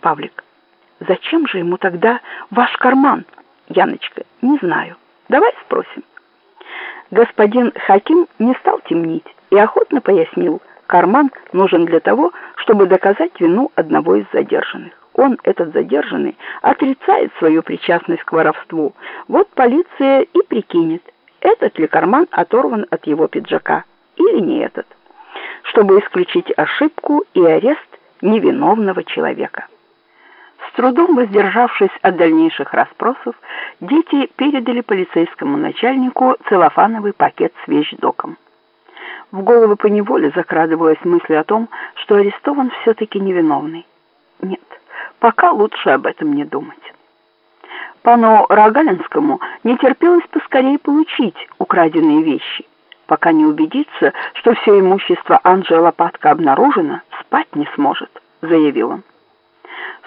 Павлик. Зачем же ему тогда ваш карман? Яночка, не знаю. Давай спросим. Господин Хаким не стал темнить и охотно пояснил, карман нужен для того, чтобы доказать вину одного из задержанных. Он, этот задержанный, отрицает свою причастность к воровству. Вот полиция и прикинет, этот ли карман оторван от его пиджака или не этот, чтобы исключить ошибку и арест невиновного человека. Трудом воздержавшись от дальнейших расспросов, дети передали полицейскому начальнику целлофановый пакет с вещдоком. В голову поневоле закрадывалась мысль о том, что арестован все-таки невиновный. Нет, пока лучше об этом не думать. Пану Рогалинскому не терпелось поскорее получить украденные вещи. Пока не убедится, что все имущество Анжела Лопатка обнаружено, спать не сможет, заявил он.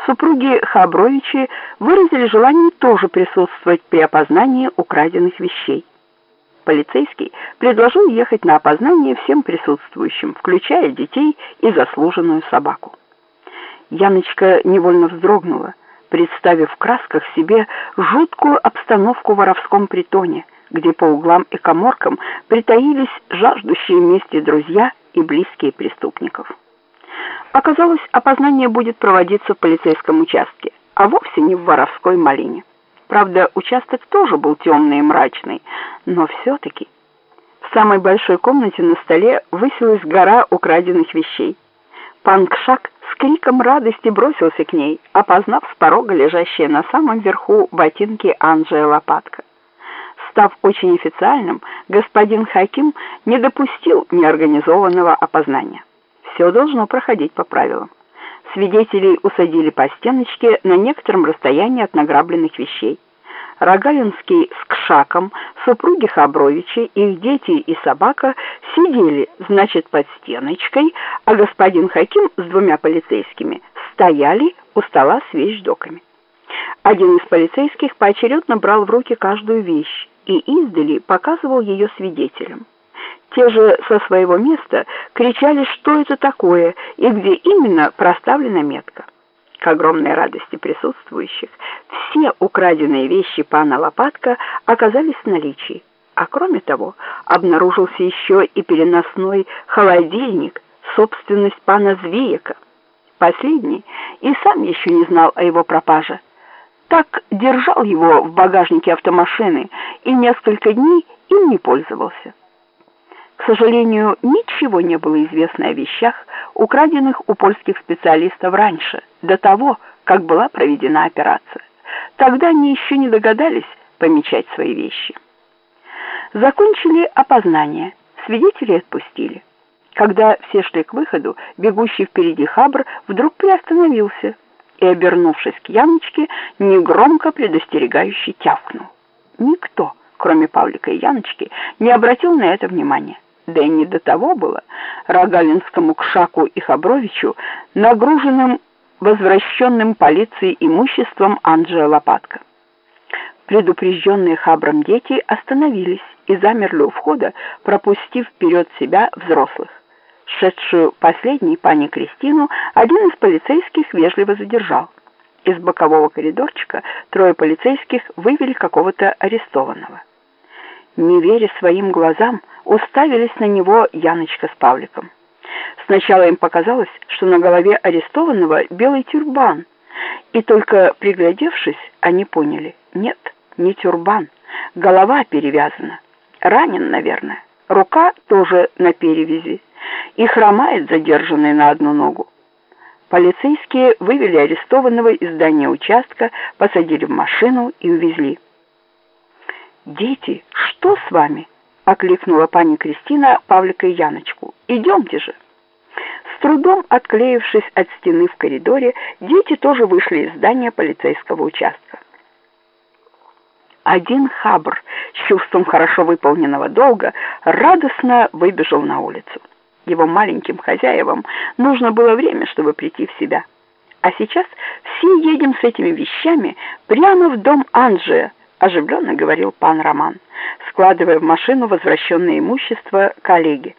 Супруги Хабровичи выразили желание тоже присутствовать при опознании украденных вещей. Полицейский предложил ехать на опознание всем присутствующим, включая детей и заслуженную собаку. Яночка невольно вздрогнула, представив в красках себе жуткую обстановку в воровском притоне, где по углам и коморкам притаились жаждущие мести друзья и близкие преступников. Оказалось, опознание будет проводиться в полицейском участке, а вовсе не в воровской малине. Правда, участок тоже был темный и мрачный, но все-таки... В самой большой комнате на столе высилась гора украденных вещей. Пан Кшак с криком радости бросился к ней, опознав с порога лежащие на самом верху ботинки Анджия Лопатка. Став очень официальным, господин Хаким не допустил неорганизованного опознания все должно проходить по правилам. Свидетелей усадили по стеночке на некотором расстоянии от награбленных вещей. Рогалинский с Кшаком, супруги Хабровичи, их дети и собака сидели, значит, под стеночкой, а господин Хаким с двумя полицейскими стояли у стола с вещдоками. Один из полицейских поочередно брал в руки каждую вещь и издали показывал ее свидетелям. Те же со своего места кричали, что это такое и где именно проставлена метка. К огромной радости присутствующих все украденные вещи пана Лопатка оказались в наличии. А кроме того, обнаружился еще и переносной холодильник, собственность пана Звеяка. Последний и сам еще не знал о его пропаже. Так держал его в багажнике автомашины и несколько дней им не пользовался. К сожалению, ничего не было известно о вещах, украденных у польских специалистов раньше, до того, как была проведена операция. Тогда они еще не догадались помечать свои вещи. Закончили опознание, свидетелей отпустили. Когда все шли к выходу, бегущий впереди Хабр вдруг приостановился и, обернувшись к Яночке, негромко предостерегающе тявкнул. Никто, кроме Павлика и Яночки, не обратил на это внимания да и не до того было, Рогалинскому Кшаку и Хабровичу, нагруженным возвращенным полицией имуществом Анджея Лопатка. Предупрежденные Хабром дети остановились и замерли у входа, пропустив вперед себя взрослых. Шедшую последней пани Кристину один из полицейских вежливо задержал. Из бокового коридорчика трое полицейских вывели какого-то арестованного. Не веря своим глазам, уставились на него Яночка с Павликом. Сначала им показалось, что на голове арестованного белый тюрбан, и только приглядевшись, они поняли, нет, не тюрбан, голова перевязана, ранен, наверное, рука тоже на перевязи, и хромает задержанный на одну ногу. Полицейские вывели арестованного из здания участка, посадили в машину и увезли. «Дети, что с вами?» — окликнула пани Кристина Павлика и Яночку. «Идемте же!» С трудом отклеившись от стены в коридоре, дети тоже вышли из здания полицейского участка. Один хабр с чувством хорошо выполненного долга радостно выбежал на улицу. Его маленьким хозяевам нужно было время, чтобы прийти в себя. А сейчас все едем с этими вещами прямо в дом Анджия, оживленно говорил пан Роман, складывая в машину возвращенное имущество коллеги.